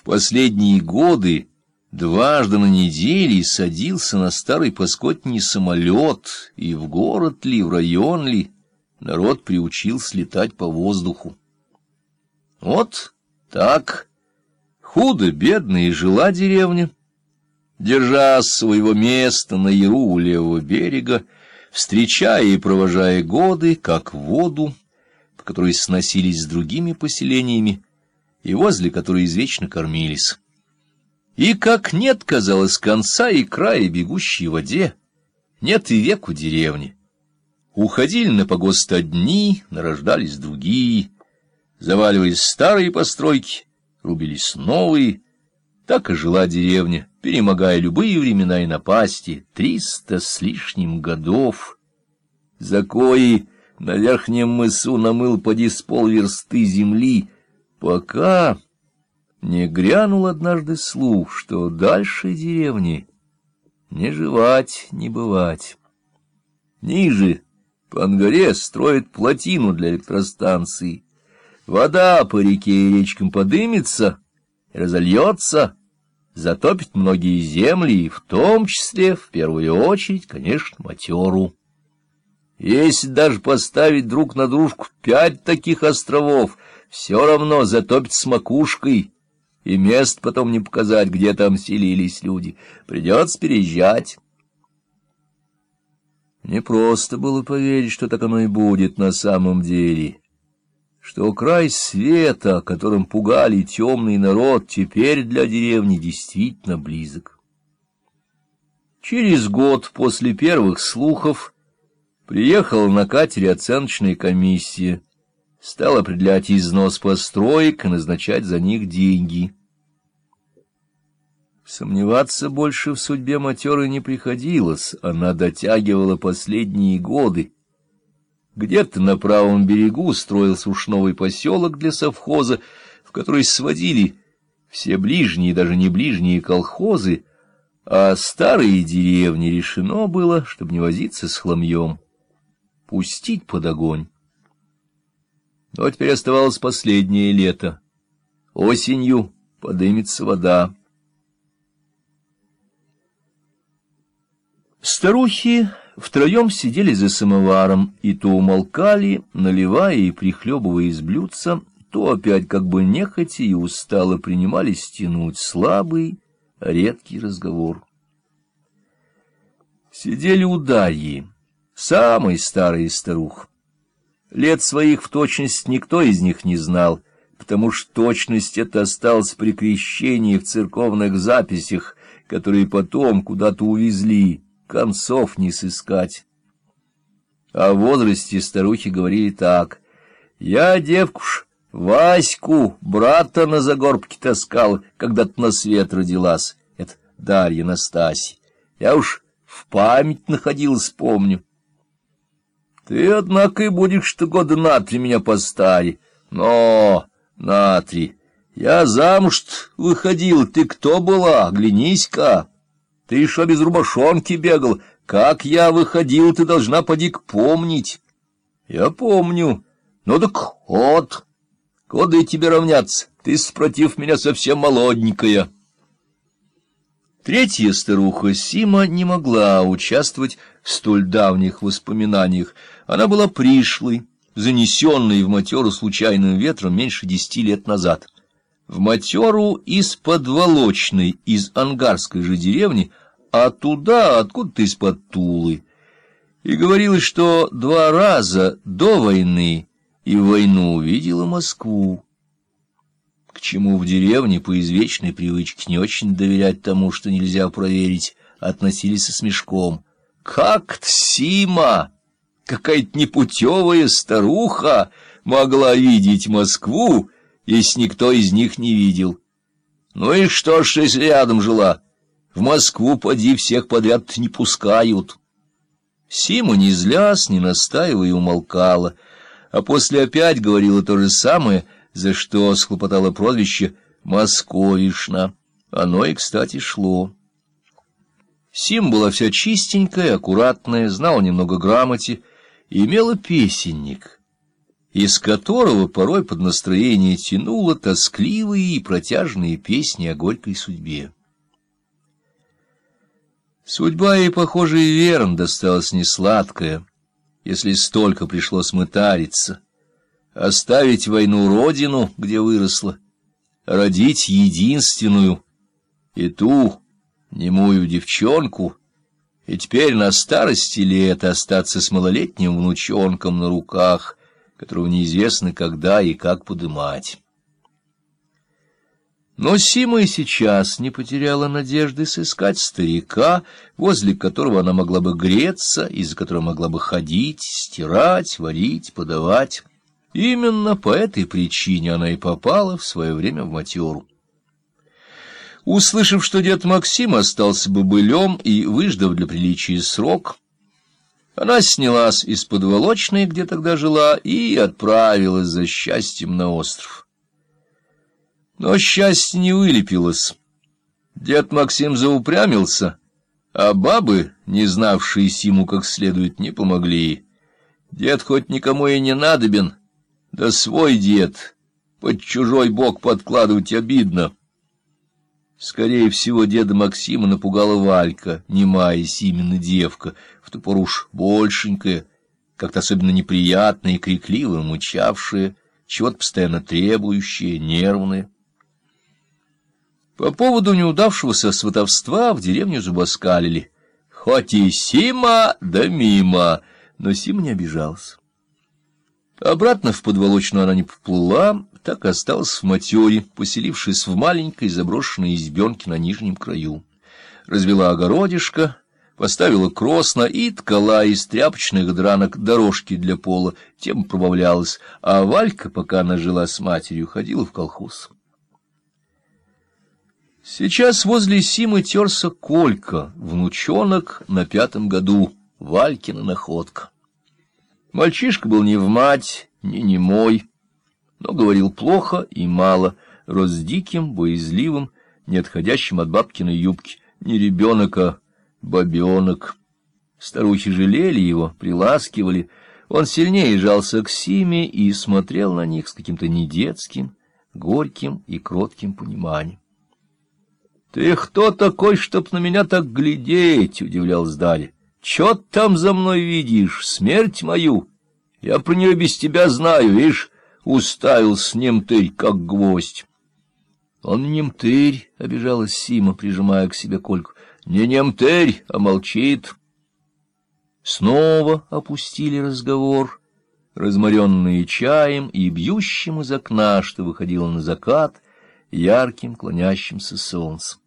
В последние годы дважды на неделе садился на старый паскотний самолет, и в город ли, в район ли, народ приучил слетать по воздуху. Вот так. Худо-бедно и жила деревня, держа своего места на яру у левого берега, встречая и провожая годы, как воду, по которой сносились с другими поселениями, и возле которой извечно кормились. И как нет, казалось, конца и края бегущей воде, нет и веку деревни. Уходили на погост одни, нарождались другие, заваливались старые постройки, рубились новые. Так и жила деревня, перемогая любые времена и напасти, триста с лишним годов. За кои на верхнем мысу намыл поди с полверсты земли, пока не грянул однажды слух, что дальше деревни не жевать, не бывать. Ниже, по Ангаре, строят плотину для электростанции. Вода по реке и речкам подымется разольется, затопит многие земли, и в том числе, в первую очередь, конечно, матеру. Если даже поставить друг на дружку пять таких островов, все равно затопит с макушкой, и мест потом не показать, где там селились люди. Придется переезжать. Не просто было поверить, что так оно и будет на самом деле, что край света, которым пугали темный народ, теперь для деревни действительно близок. Через год после первых слухов Приехала на катере оценочная комиссия, стал определять износ построек и назначать за них деньги. Сомневаться больше в судьбе матеры не приходилось, она дотягивала последние годы. Где-то на правом берегу строился уж новый поселок для совхоза, в который сводили все ближние даже не ближние колхозы, а старые деревни решено было, чтобы не возиться с хламьем пустить под огонь. Но теперь оставалось последнее лето. Осенью подымется вода. Старухи втроем сидели за самоваром и то умолкали, наливая и прихлебывая из блюдца, то опять как бы нехотя и устало принимались тянуть слабый, редкий разговор. Сидели у Дарьи самый старый старух. Лет своих в точность никто из них не знал, потому что точность эта осталась при крещении в церковных записях, которые потом куда-то увезли, концов не сыскать. О возрасте старухи говорили так. «Я, девкуш, Ваську, брата на загорбке таскал, когда-то на свет родилась. Это Дарья Настасья. Я уж в память находилась, помню». Ты, однако, и будешь что года на три меня постаре. Но, на три. Я замуж выходил, ты кто была? Глянись-ка. Ты что без рубашонки бегал? Как я выходил, ты должна подик помнить. Я помню. Ну так вот, и тебе равняться? Ты, спротив меня, совсем молоденькая. Третья старуха Сима не могла участвовать в столь давних воспоминаниях. Она была пришлой, занесенной в матеру случайным ветром меньше десяти лет назад. В матеру из-под Волочной, из ангарской же деревни, а туда откуда-то из-под Тулы. И говорилось, что два раза до войны и войну увидела Москву к чему в деревне по извечной привычке не очень доверять тому, что нельзя проверить, относились со смешком. Как-то Сима, какая-то непутевая старуха, могла видеть Москву, если никто из них не видел. Ну и что ж, если рядом жила? В Москву, поди, всех подряд не пускают. Сима не злясь, не настаивая, умолкала, а после опять говорила то же самое — за что схлопотало прозвище «Московишна». Оно и, кстати, шло. Сим была вся чистенькая, аккуратная, знала немного грамоте имела песенник. из которого порой под настроение тянуло тоскливые и протяжные песни о горькой судьбе. Судьба ей, похоже, и верно досталась несладкая, если столько пришлось мытариться, оставить войну родину, где выросла, родить единственную и ту немую девчонку, и теперь на старости лет остаться с малолетним внучонком на руках, которого неизвестно когда и как подымать. Но Сима и сейчас не потеряла надежды сыскать старика, возле которого она могла бы греться, из-за которого могла бы ходить, стирать, варить, подавать. Именно по этой причине она и попала в свое время в матеру. Услышав, что дед Максим остался бобылем и выждав для приличия срок, она снялась из подволочной, где тогда жила, и отправилась за счастьем на остров. Но счастье не вылепилось. Дед Максим заупрямился, а бабы, не знавшие Симу как следует, не помогли. Дед хоть никому и не надобен, да свой дед, под чужой бок подкладывать обидно. Скорее всего, деда Максима напугала Валька, немая Симина девка, в ту пору уж большенькая, как-то особенно неприятная и крикливо мучавшая, чего-то постоянно требующая, нервная. По поводу неудавшегося сватовства в деревню зубоскалили. Хоть и Сима, да мимо, но Сима не обижался. Обратно в подволочную она не поплыла, так и осталась в матере, поселившись в маленькой заброшенной избенке на нижнем краю. Развела огородишко, поставила кросно и ткала из тряпочных дранок дорожки для пола, тем пробавлялась, а Валька, пока она жила с матерью, ходила в колхоз. Сейчас возле Симы терся Колька, внучонок на пятом году, Валькина находка. Мальчишка был не в мать, не мой, но говорил плохо и мало, рос диким, боязливым, не отходящим от бабкиной юбки, не ребенок, а бабенок. Старухи жалели его, приласкивали, он сильнее жался к Симе и смотрел на них с каким-то недетским, горьким и кротким пониманием. — Ты кто такой, чтоб на меня так глядеть? — удивлялась Дарья. — Чё там за мной видишь? Смерть мою? Я про нее без тебя знаю, видишь, уставился немтырь, как гвоздь. — Он немтырь, — обижалась Сима, прижимая к себе Кольку. — Не немтырь, а молчит. Снова опустили разговор, разморенные чаем и бьющим из окна, что выходило на закат, ярким клонящимся солнцем.